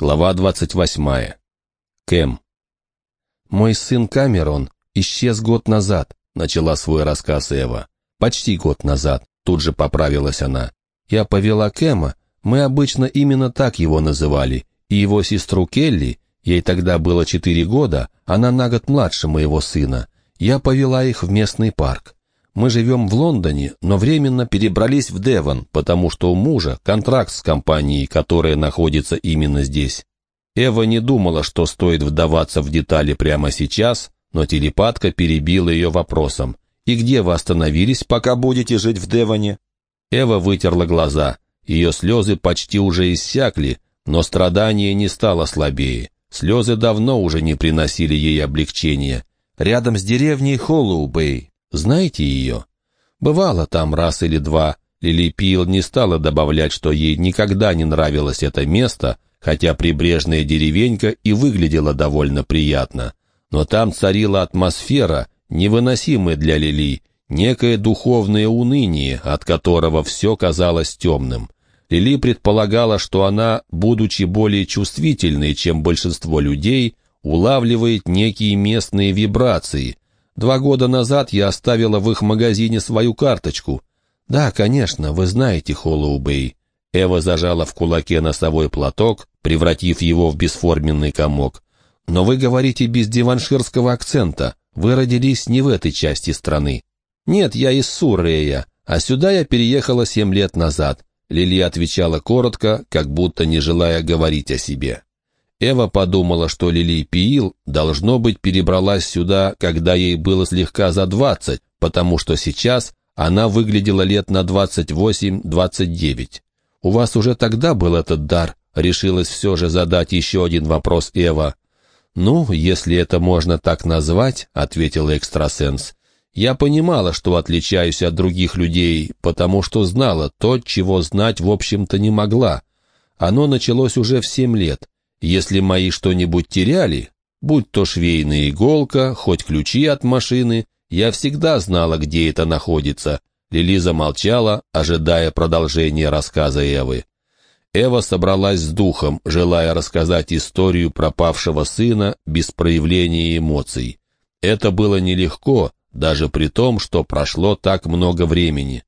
Глава 28. Кэм. «Мой сын Камерон исчез год назад», — начала свой рассказ Эва. «Почти год назад», — тут же поправилась она. «Я повела Кэма, мы обычно именно так его называли, и его сестру Келли, ей тогда было четыре года, она на год младше моего сына, я повела их в местный парк. Мы живем в Лондоне, но временно перебрались в Девон, потому что у мужа контракт с компанией, которая находится именно здесь. Эва не думала, что стоит вдаваться в детали прямо сейчас, но телепатка перебила ее вопросом. «И где вы остановились, пока будете жить в Девоне?» Эва вытерла глаза. Ее слезы почти уже иссякли, но страдание не стало слабее. Слезы давно уже не приносили ей облегчения. Рядом с деревней Холлоубей, знаете ее? Бывало там раз или два. Лили Пил не стала добавлять, что ей никогда не нравилось это место, хотя прибрежная деревенька и выглядела довольно приятно. Но там царила атмосфера, невыносимая для Лили, некое духовное уныние, от которого все казалось темным. Лили предполагала, что она, будучи более чувствительной, чем большинство людей, улавливает некие местные вибрации – Два года назад я оставила в их магазине свою карточку. Да, конечно, вы знаете Холлоубей. Эва зажала в кулаке носовой платок, превратив его в бесформенный комок. Но вы говорите без диванширского акцента. Вы родились не в этой части страны. Нет, я из Суррея, а сюда я переехала семь лет назад. Лили отвечала коротко, как будто не желая говорить о себе. Эва подумала, что Лили Пиил, должно быть, перебралась сюда, когда ей было слегка за двадцать, потому что сейчас она выглядела лет на двадцать восемь-двадцать девять. «У вас уже тогда был этот дар?» — решилась все же задать еще один вопрос Эва. «Ну, если это можно так назвать», — ответил экстрасенс. «Я понимала, что отличаюсь от других людей, потому что знала то, чего знать, в общем-то, не могла. Оно началось уже в семь лет». Если мои что-нибудь теряли, будь то швейная иголка, хоть ключи от машины, я всегда знала, где это находится. Лили замолчала, ожидая продолжения рассказа Эвы. Эва собралась с духом, желая рассказать историю пропавшего сына без проявления эмоций. Это было нелегко, даже при том, что прошло так много времени.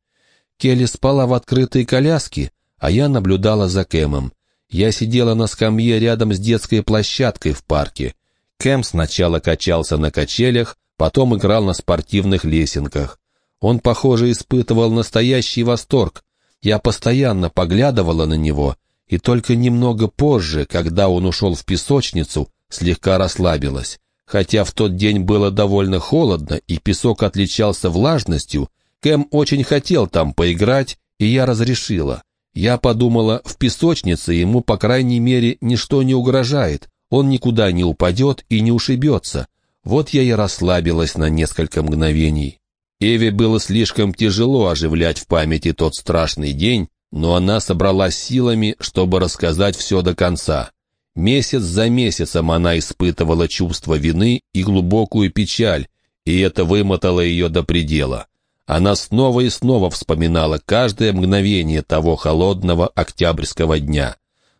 Келли спала в открытой коляске, а я наблюдала за Кэмом. Я сидела на скамье рядом с детской площадкой в парке. Кэм сначала качался на качелях, потом играл на спортивных лесенках. Он, похоже, испытывал настоящий восторг. Я постоянно поглядывала на него, и только немного позже, когда он ушел в песочницу, слегка расслабилась. Хотя в тот день было довольно холодно, и песок отличался влажностью, Кэм очень хотел там поиграть, и я разрешила. Я подумала, в песочнице ему, по крайней мере, ничто не угрожает, он никуда не упадет и не ушибется. Вот я и расслабилась на несколько мгновений. Эве было слишком тяжело оживлять в памяти тот страшный день, но она собралась силами, чтобы рассказать все до конца. Месяц за месяцем она испытывала чувство вины и глубокую печаль, и это вымотало ее до предела. Она снова и снова вспоминала каждое мгновение того холодного октябрьского дня.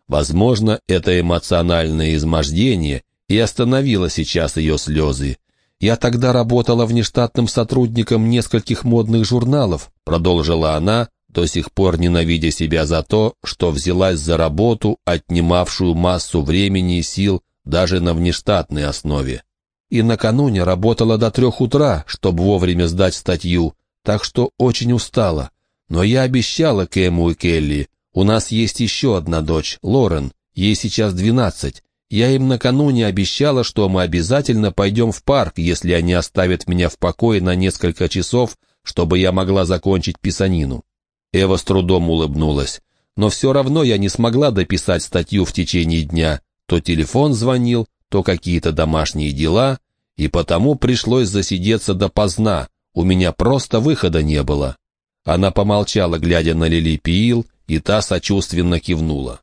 Возможно, это эмоциональное измождение и остановило сейчас ее слезы. «Я тогда работала внештатным сотрудником нескольких модных журналов», продолжила она, до сих пор ненавидя себя за то, что взялась за работу, отнимавшую массу времени и сил даже на внештатной основе. И накануне работала до трех утра, чтобы вовремя сдать статью, так что очень устала. Но я обещала Кэму и Келли, у нас есть еще одна дочь, Лорен, ей сейчас двенадцать. Я им накануне обещала, что мы обязательно пойдем в парк, если они оставят меня в покое на несколько часов, чтобы я могла закончить писанину. Эва с трудом улыбнулась. Но все равно я не смогла дописать статью в течение дня. То телефон звонил, то какие-то домашние дела, и потому пришлось засидеться допоздна, у меня просто выхода не было». Она помолчала, глядя на Лили Пиил, и та сочувственно кивнула.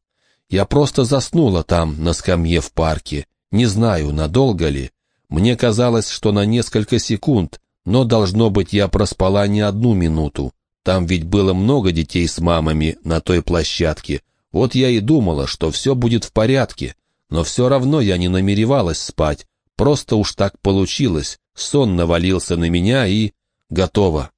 «Я просто заснула там, на скамье в парке. Не знаю, надолго ли. Мне казалось, что на несколько секунд, но, должно быть, я проспала не одну минуту. Там ведь было много детей с мамами на той площадке. Вот я и думала, что все будет в порядке. но все равно я не намеревалась спать. Просто уж так получилось. Сон навалился на меня и... Готово.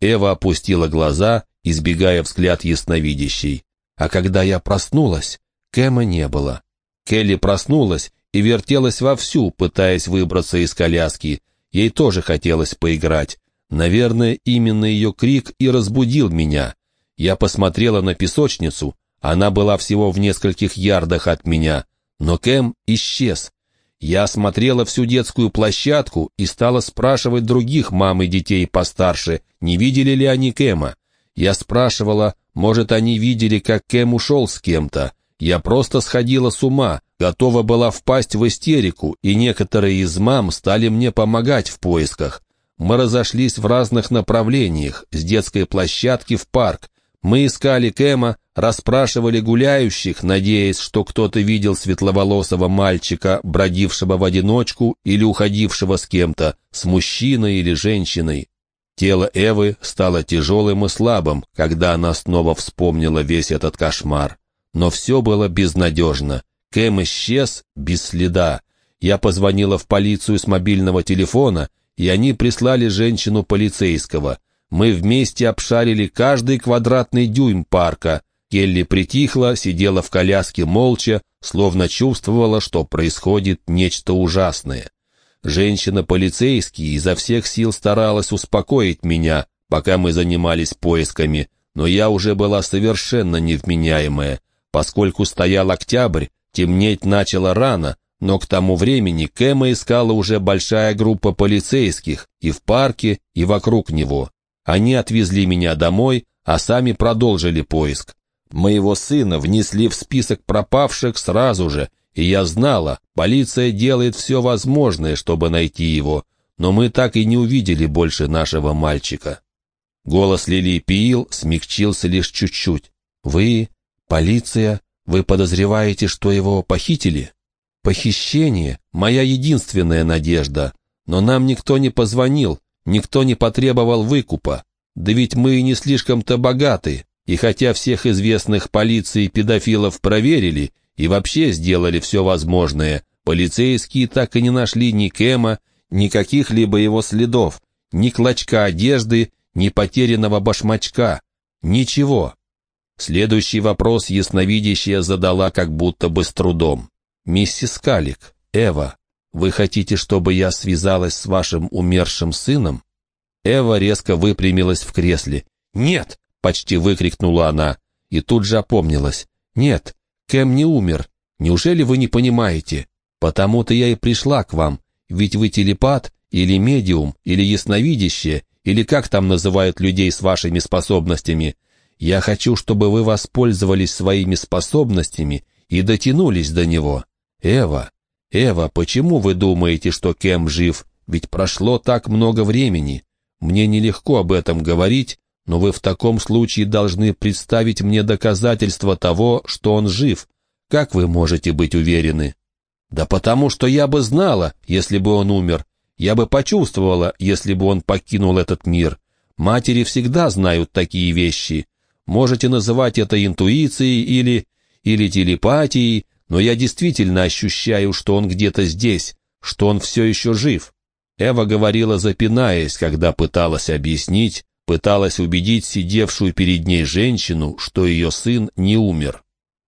Эва опустила глаза, избегая взгляд ясновидящей. А когда я проснулась, Кэма не было. Келли проснулась и вертелась вовсю, пытаясь выбраться из коляски. Ей тоже хотелось поиграть. Наверное, именно ее крик и разбудил меня. Я посмотрела на песочницу, она была всего в нескольких ярдах от меня, но Кэм исчез. Я осмотрела всю детскую площадку и стала спрашивать других мам и детей постарше, не видели ли они Кэма. Я спрашивала, может, они видели, как Кэм ушел с кем-то. Я просто сходила с ума, готова была впасть в истерику, и некоторые из мам стали мне помогать в поисках. Мы разошлись в разных направлениях, с детской площадки в парк. Мы искали Кэма, расспрашивали гуляющих, надеясь, что кто-то видел светловолосого мальчика, бродившего в одиночку или уходившего с кем-то, с мужчиной или женщиной. Тело Эвы стало тяжелым и слабым, когда она снова вспомнила весь этот кошмар. Но все было безнадежно. Кэм исчез без следа. Я позвонила в полицию с мобильного телефона, и они прислали женщину полицейского. Мы вместе обшарили каждый квадратный дюйм парка. Келли притихла, сидела в коляске молча, словно чувствовала, что происходит нечто ужасное. Женщина-полицейский изо всех сил старалась успокоить меня, пока мы занимались поисками, но я уже была совершенно невменяемая. Поскольку стоял октябрь, темнеть начало рано, но к тому времени Кэма искала уже большая группа полицейских и в парке, и вокруг него. Они отвезли меня домой, а сами продолжили поиск. Моего сына внесли в список пропавших сразу же, и я знала, полиция делает все возможное, чтобы найти его, но мы так и не увидели больше нашего мальчика. Голос Лилии Пиил смягчился лишь чуть-чуть. «Вы, полиция, вы подозреваете, что его похитили?» «Похищение — моя единственная надежда, но нам никто не позвонил, Никто не потребовал выкупа. Да ведь мы и не слишком-то богаты. И хотя всех известных полиции педофилов проверили и вообще сделали все возможное, полицейские так и не нашли ни Кэма, ни каких-либо его следов, ни клочка одежды, ни потерянного башмачка. Ничего. Следующий вопрос ясновидящая задала как будто бы с трудом. «Миссис Калик, Эва, «Вы хотите, чтобы я связалась с вашим умершим сыном?» Эва резко выпрямилась в кресле. «Нет!» — почти выкрикнула она. И тут же опомнилась. «Нет, Кэм не умер. Неужели вы не понимаете? Потому-то я и пришла к вам. Ведь вы телепат, или медиум, или ясновидящее, или как там называют людей с вашими способностями. Я хочу, чтобы вы воспользовались своими способностями и дотянулись до него. Эва, «Эва, почему вы думаете, что Кем жив? Ведь прошло так много времени. Мне нелегко об этом говорить, но вы в таком случае должны представить мне доказательства того, что он жив. Как вы можете быть уверены?» «Да потому что я бы знала, если бы он умер. Я бы почувствовала, если бы он покинул этот мир. Матери всегда знают такие вещи. Можете называть это интуицией или... или телепатией, но я действительно ощущаю, что он где-то здесь, что он все еще жив. Эва говорила, запинаясь, когда пыталась объяснить, пыталась убедить сидевшую перед ней женщину, что ее сын не умер.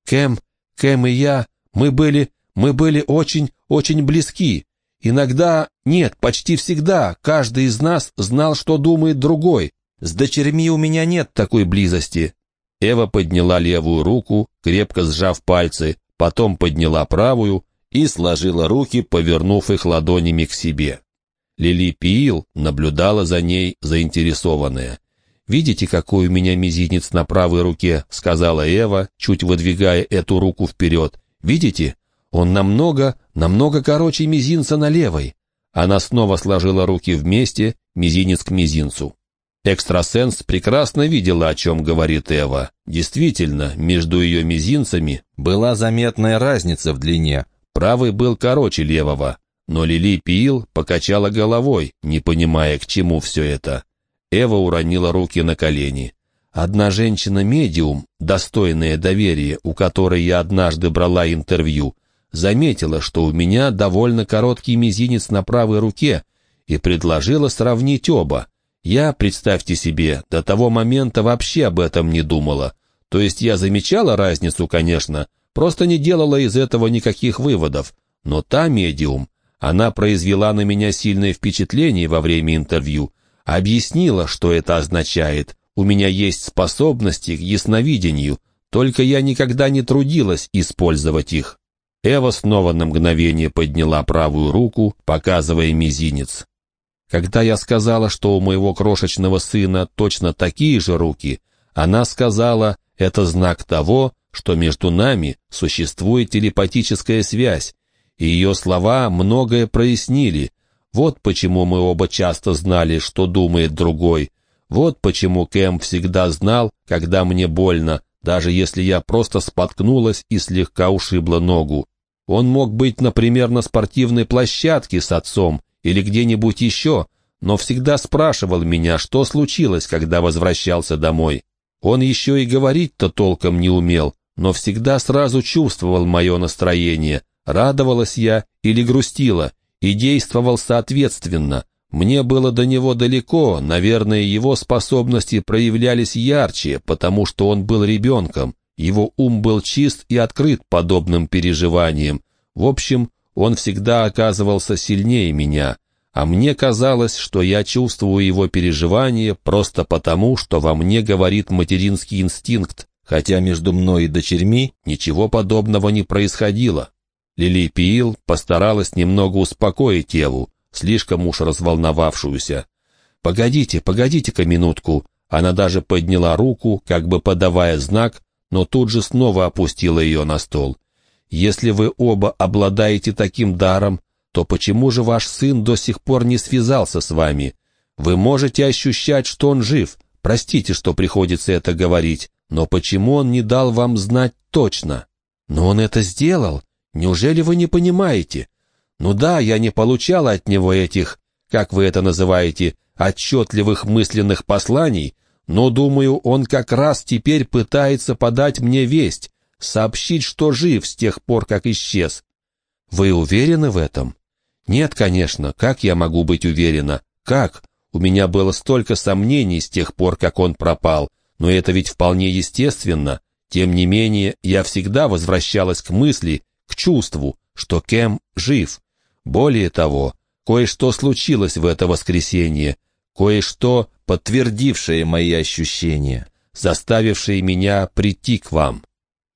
«Кэм, Кэм и я, мы были, мы были очень, очень близки. Иногда, нет, почти всегда, каждый из нас знал, что думает другой. С дочерьми у меня нет такой близости». Эва подняла левую руку, крепко сжав пальцы, потом подняла правую и сложила руки, повернув их ладонями к себе. Лили Пиил наблюдала за ней, заинтересованная. «Видите, какой у меня мизинец на правой руке?» — сказала Эва, чуть выдвигая эту руку вперед. «Видите? Он намного, намного короче мизинца на левой». Она снова сложила руки вместе, мизинец к мизинцу. Экстрасенс прекрасно видела, о чем говорит Эва. Действительно, между ее мизинцами была заметная разница в длине. Правый был короче левого. Но Лили Пиил покачала головой, не понимая, к чему все это. Эва уронила руки на колени. Одна женщина-медиум, достойная доверия, у которой я однажды брала интервью, заметила, что у меня довольно короткий мизинец на правой руке, и предложила сравнить оба. Я, представьте себе, до того момента вообще об этом не думала. То есть я замечала разницу, конечно, просто не делала из этого никаких выводов. Но та медиум, она произвела на меня сильное впечатление во время интервью, объяснила, что это означает. У меня есть способности к ясновидению, только я никогда не трудилась использовать их. Эва снова на мгновение подняла правую руку, показывая мизинец. Когда я сказала, что у моего крошечного сына точно такие же руки, она сказала, это знак того, что между нами существует телепатическая связь, и ее слова многое прояснили. Вот почему мы оба часто знали, что думает другой. Вот почему Кэм всегда знал, когда мне больно, даже если я просто споткнулась и слегка ушибла ногу. Он мог быть, например, на спортивной площадке с отцом или где-нибудь еще, но всегда спрашивал меня, что случилось, когда возвращался домой. Он еще и говорить-то толком не умел, но всегда сразу чувствовал мое настроение, радовалась я или грустила, и действовал соответственно. Мне было до него далеко, наверное, его способности проявлялись ярче, потому что он был ребенком, его ум был чист и открыт подобным переживаниям. В общем, он всегда оказывался сильнее меня, а мне казалось, что я чувствую его переживания просто потому, что во мне говорит материнский инстинкт, хотя между мной и дочерьми ничего подобного не происходило. Лили Пиил постаралась немного успокоить Еву, слишком уж разволновавшуюся. «Погодите, погодите-ка минутку». Она даже подняла руку, как бы подавая знак, но тут же снова опустила ее на стол. «Если вы оба обладаете таким даром, то почему же ваш сын до сих пор не связался с вами? Вы можете ощущать, что он жив. Простите, что приходится это говорить, но почему он не дал вам знать точно? Но он это сделал. Неужели вы не понимаете? Ну да, я не получал от него этих, как вы это называете, отчетливых мысленных посланий, но, думаю, он как раз теперь пытается подать мне весть, сообщить, что жив с тех пор, как исчез. Вы уверены в этом? Нет, конечно, как я могу быть уверена? Как? У меня было столько сомнений с тех пор, как он пропал, но это ведь вполне естественно. Тем не менее, я всегда возвращалась к мысли, к чувству, что Кэм жив. Более того, кое-что случилось в это воскресенье, кое-что, подтвердившее мои ощущения, заставившее меня прийти к вам.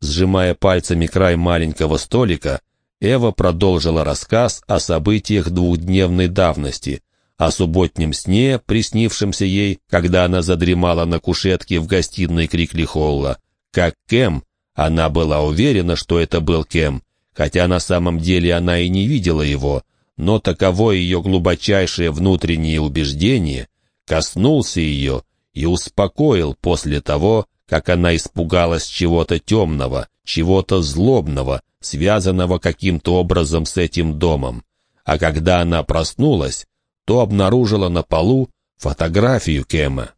Сжимая пальцами край маленького столика, Эва продолжила рассказ о событиях двухдневной давности, о субботнем сне, приснившемся ей, когда она задремала на кушетке в гостиной Крикли Холла, как Кэм, она была уверена, что это был Кэм, хотя на самом деле она и не видела его, но таково ее глубочайшее внутреннее убеждение, коснулся ее и успокоил после того, как она испугалась чего-то темного, чего-то злобного, связанного каким-то образом с этим домом. А когда она проснулась, то обнаружила на полу фотографию Кэма.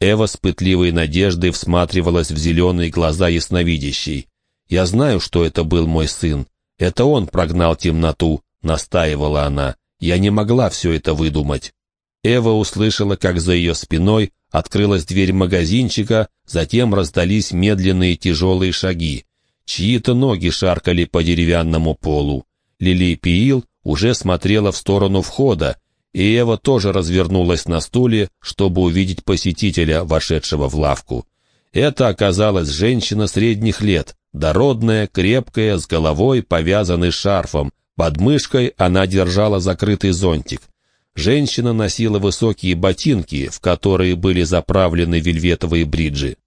Эва с пытливой надеждой всматривалась в зеленые глаза ясновидящей. «Я знаю, что это был мой сын. Это он прогнал темноту», — настаивала она. «Я не могла все это выдумать». Эва услышала, как за ее спиной открылась дверь магазинчика, затем раздались медленные тяжелые шаги. Чьи-то ноги шаркали по деревянному полу. Лили Пиил уже смотрела в сторону входа, и Эва тоже развернулась на стуле, чтобы увидеть посетителя, вошедшего в лавку. Это оказалась женщина средних лет, дородная, крепкая, с головой повязанной шарфом. Под мышкой она держала закрытый зонтик. Женщина носила высокие ботинки, в которые были заправлены вельветовые бриджи.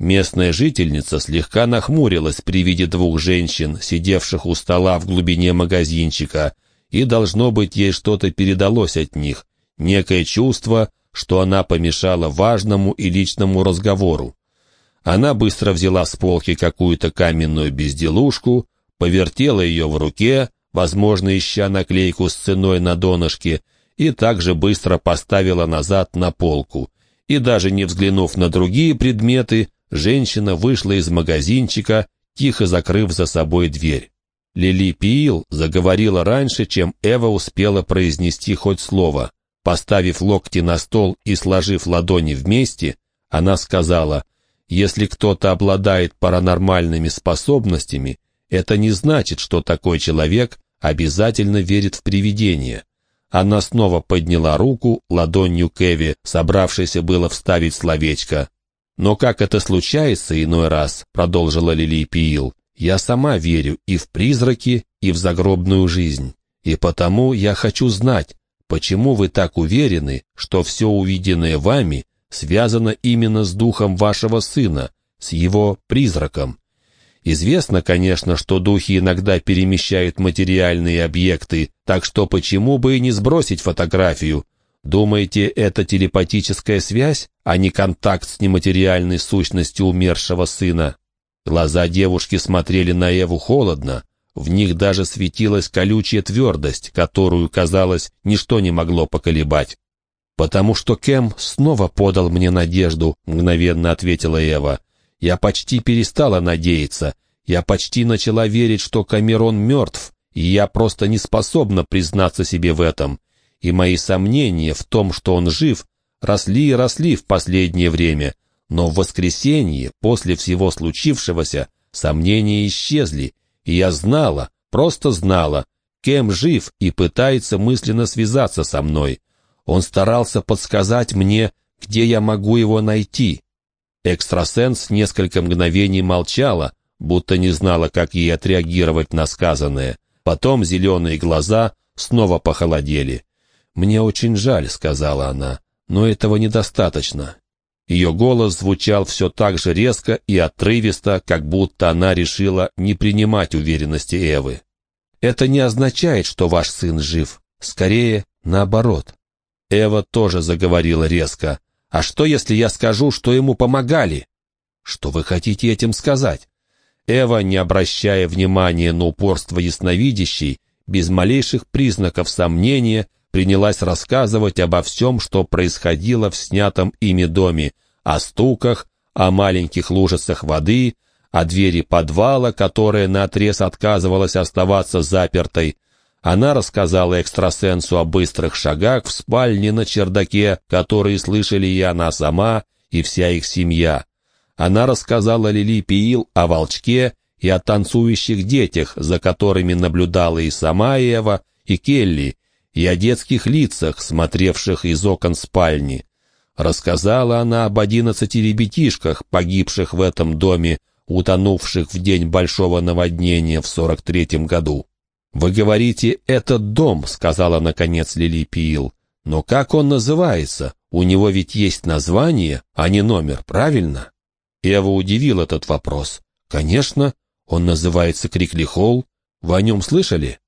Местная жительница слегка нахмурилась при виде двух женщин, сидевших у стола в глубине магазинчика, и, должно быть, ей что-то передалось от них, некое чувство, что она помешала важному и личному разговору. Она быстро взяла с полки какую-то каменную безделушку, повертела ее в руке, возможно, ища наклейку с ценой на донышке, и также быстро поставила назад на полку. И даже не взглянув на другие предметы, женщина вышла из магазинчика, тихо закрыв за собой дверь. Лили Пиил заговорила раньше, чем Эва успела произнести хоть слово. Поставив локти на стол и сложив ладони вместе, она сказала, «Если кто-то обладает паранормальными способностями, это не значит, что такой человек обязательно верит в привидения». Она снова подняла руку ладонью Кеви, собравшейся было вставить словечко. «Но как это случается иной раз», — продолжила Лили Пиил, «я сама верю и в призраки, и в загробную жизнь. И потому я хочу знать, почему вы так уверены, что все увиденное вами связано именно с духом вашего сына, с его призраком. Известно, конечно, что духи иногда перемещают материальные объекты, так что почему бы и не сбросить фотографию? Думаете, это телепатическая связь, а не контакт с нематериальной сущностью умершего сына? Глаза девушки смотрели на Еву холодно, в них даже светилась колючая твердость, которую, казалось, ничто не могло поколебать. «Потому что Кэм снова подал мне надежду», — мгновенно ответила Ева. «Я почти перестала надеяться. Я почти начала верить, что Камерон мертв, и я просто не способна признаться себе в этом. И мои сомнения в том, что он жив, росли и росли в последнее время. Но в воскресенье, после всего случившегося, сомнения исчезли, и я знала, просто знала, Кем жив и пытается мысленно связаться со мной. Он старался подсказать мне, где я могу его найти. Экстрасенс несколько мгновений молчала, будто не знала, как ей отреагировать на сказанное. Потом зеленые глаза снова похолодели. «Мне очень жаль», — сказала она, — «но этого недостаточно». Ее голос звучал все так же резко и отрывисто, как будто она решила не принимать уверенности Эвы. «Это не означает, что ваш сын жив. Скорее, наоборот». Эва тоже заговорила резко. «А что, если я скажу, что ему помогали?» «Что вы хотите этим сказать?» Эва, не обращая внимания на упорство ясновидящей, без малейших признаков сомнения, принялась рассказывать обо всем, что происходило в снятом ими доме, о стуках, о маленьких лужицах воды, о двери подвала, которая наотрез отказывалась оставаться запертой. Она рассказала экстрасенсу о быстрых шагах в спальне на чердаке, которые слышали и она сама, и вся их семья. Она рассказала Лили Пиил о волчке и о танцующих детях, за которыми наблюдала и сама Ева, и Келли, и о детских лицах, смотревших из окон спальни. Рассказала она об одиннадцати ребятишках, погибших в этом доме, утонувших в день большого наводнения в сорок третьем году. «Вы говорите, этот дом», — сказала наконец Лили Пиил. «Но как он называется? У него ведь есть название, а не номер, правильно?» Эва удивил этот вопрос. «Конечно, он называется Крикли Холл. Вы о нем слышали?»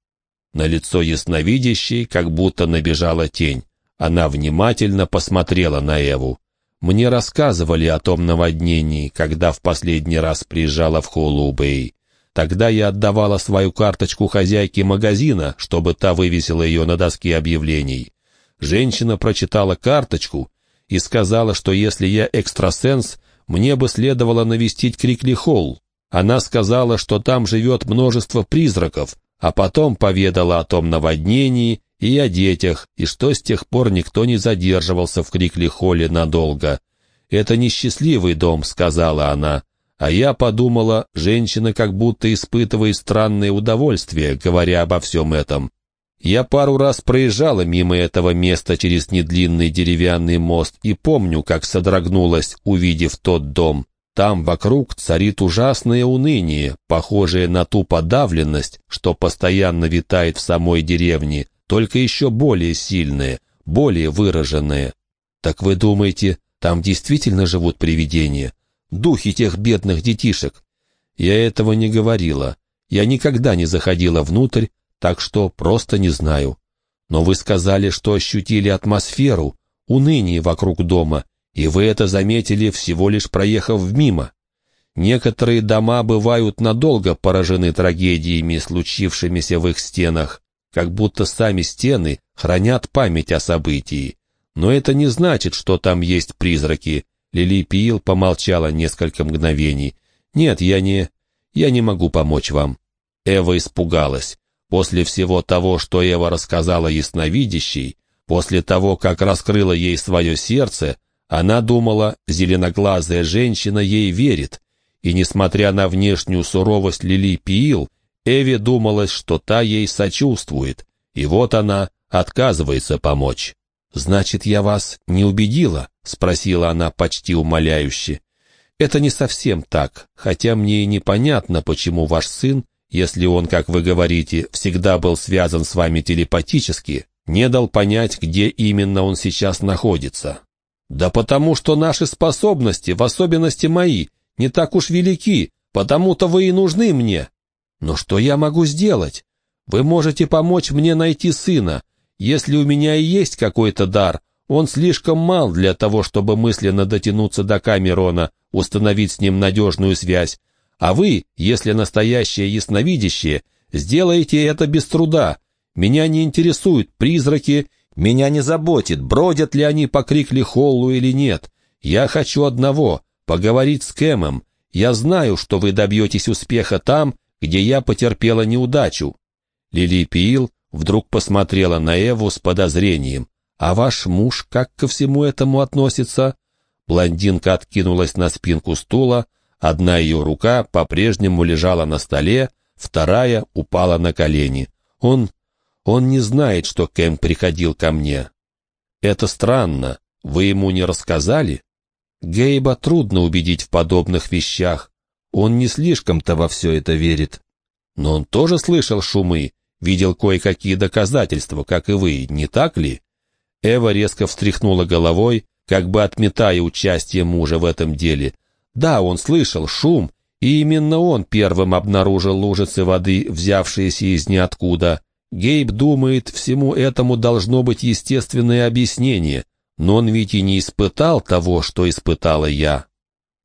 На лицо ясновидящей как будто набежала тень. Она внимательно посмотрела на Эву. «Мне рассказывали о том наводнении, когда в последний раз приезжала в Холлоу-Бэй. Тогда я отдавала свою карточку хозяйке магазина, чтобы та вывесила ее на доске объявлений. Женщина прочитала карточку и сказала, что если я экстрасенс, мне бы следовало навестить Крикли-Холл. Она сказала, что там живет множество призраков, а потом поведала о том наводнении и о детях, и что с тех пор никто не задерживался в Крикли-Холле надолго. «Это несчастливый дом», — сказала она. А я подумала, женщина как будто испытывает странное удовольствие, говоря обо всем этом. Я пару раз проезжала мимо этого места через недлинный деревянный мост и помню, как содрогнулась, увидев тот дом. Там вокруг царит ужасное уныние, похожее на ту подавленность, что постоянно витает в самой деревне, только еще более сильное, более выраженное. Так вы думаете, там действительно живут привидения? Духи тех бедных детишек? Я этого не говорила. Я никогда не заходила внутрь, так что просто не знаю. Но вы сказали, что ощутили атмосферу, уныние вокруг дома, и вы это заметили, всего лишь проехав мимо. Некоторые дома бывают надолго поражены трагедиями, случившимися в их стенах, как будто сами стены хранят память о событии. Но это не значит, что там есть призраки. Лили Пиил помолчала несколько мгновений. «Нет, я не... я не могу помочь вам». Эва испугалась. После всего того, что Эва рассказала ясновидящей, после того, как раскрыла ей свое сердце, она думала, зеленоглазая женщина ей верит, и, несмотря на внешнюю суровость Лили Пиил, Эве думалось, что та ей сочувствует, и вот она отказывается помочь. «Значит, я вас не убедила?» — спросила она почти умоляюще. «Это не совсем так, хотя мне и непонятно, почему ваш сын, если он, как вы говорите, всегда был связан с вами телепатически, не дал понять, где именно он сейчас находится». «Да потому что наши способности, в особенности мои, не так уж велики, потому-то вы и нужны мне. Но что я могу сделать? Вы можете помочь мне найти сына. Если у меня и есть какой-то дар, он слишком мал для того, чтобы мысленно дотянуться до Камерона, установить с ним надежную связь. А вы, если настоящее ясновидящее, сделаете это без труда. Меня не интересуют призраки, меня не заботит, бродят ли они по Крикли Холлу или нет. Я хочу одного поговорить с Кэмом. Я знаю, что вы добьетесь успеха там, где я потерпела неудачу». Лили Пиил вдруг посмотрела на Эву с подозрением. «А ваш муж как ко всему этому относится?» Блондинка откинулась на спинку стула, одна ее рука по-прежнему лежала на столе, вторая упала на колени. «Он... он не знает, что Кэм приходил ко мне». «Это странно. Вы ему не рассказали?» Гейба трудно убедить в подобных вещах. Он не слишком-то во все это верит. Но он тоже слышал шумы, видел кое-какие доказательства, как и вы, не так ли? Эва резко встряхнула головой, как бы отметая участие мужа в этом деле. Да, он слышал шум, и именно он первым обнаружил лужицы воды, взявшиеся из ниоткуда. Гейб думает, всему этому должно быть естественное объяснение, но он ведь и не испытал того, что испытала я.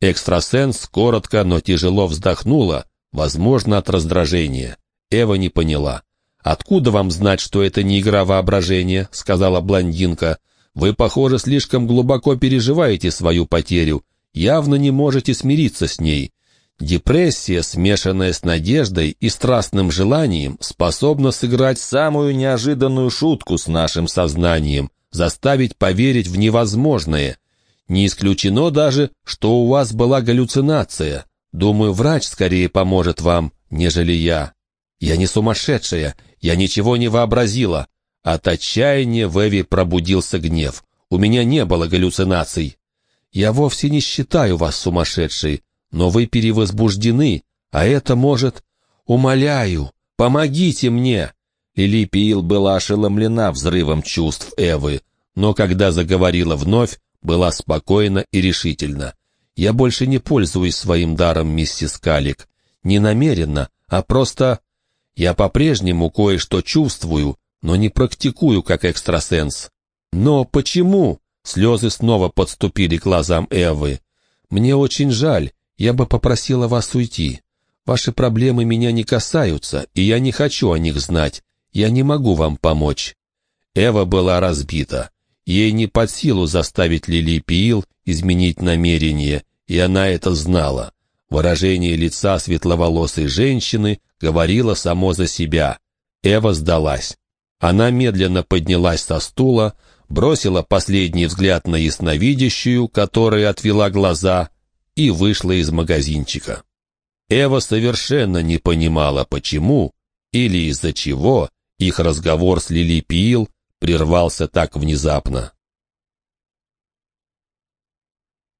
Экстрасенс коротко, но тяжело вздохнула, возможно, от раздражения. Эва не поняла. «Откуда вам знать, что это не игра воображения?» — сказала блондинка. «Вы, похоже, слишком глубоко переживаете свою потерю. Явно не можете смириться с ней. Депрессия, смешанная с надеждой и страстным желанием, способна сыграть самую неожиданную шутку с нашим сознанием, заставить поверить в невозможное. Не исключено даже, что у вас была галлюцинация. Думаю, врач скорее поможет вам, нежели я. Я не сумасшедшая, я ничего не вообразила. От отчаяния в Эви пробудился гнев. У меня не было галлюцинаций. Я вовсе не считаю вас сумасшедшей, но вы перевозбуждены, а это может... Умоляю, помогите мне!» Лили Пиил была ошеломлена взрывом чувств Эвы, но когда заговорила вновь, была спокойна и решительна. «Я больше не пользуюсь своим даром, миссис Калик. Не намеренно, а просто... Я по-прежнему кое-что чувствую, но не практикую как экстрасенс». «Но почему?» Слезы снова подступили к глазам Эвы. «Мне очень жаль, я бы попросила вас уйти. Ваши проблемы меня не касаются, и я не хочу о них знать. Я не могу вам помочь». Эва была разбита. Ей не под силу заставить Лили Пиил изменить намерение, и она это знала. Выражение лица светловолосой женщины говорило само за себя. Эва сдалась. Она медленно поднялась со стула, бросила последний взгляд на ясновидящую, которая отвела глаза, и вышла из магазинчика. Эва совершенно не понимала, почему или из-за чего их разговор с Лили Пиил прервался так внезапно.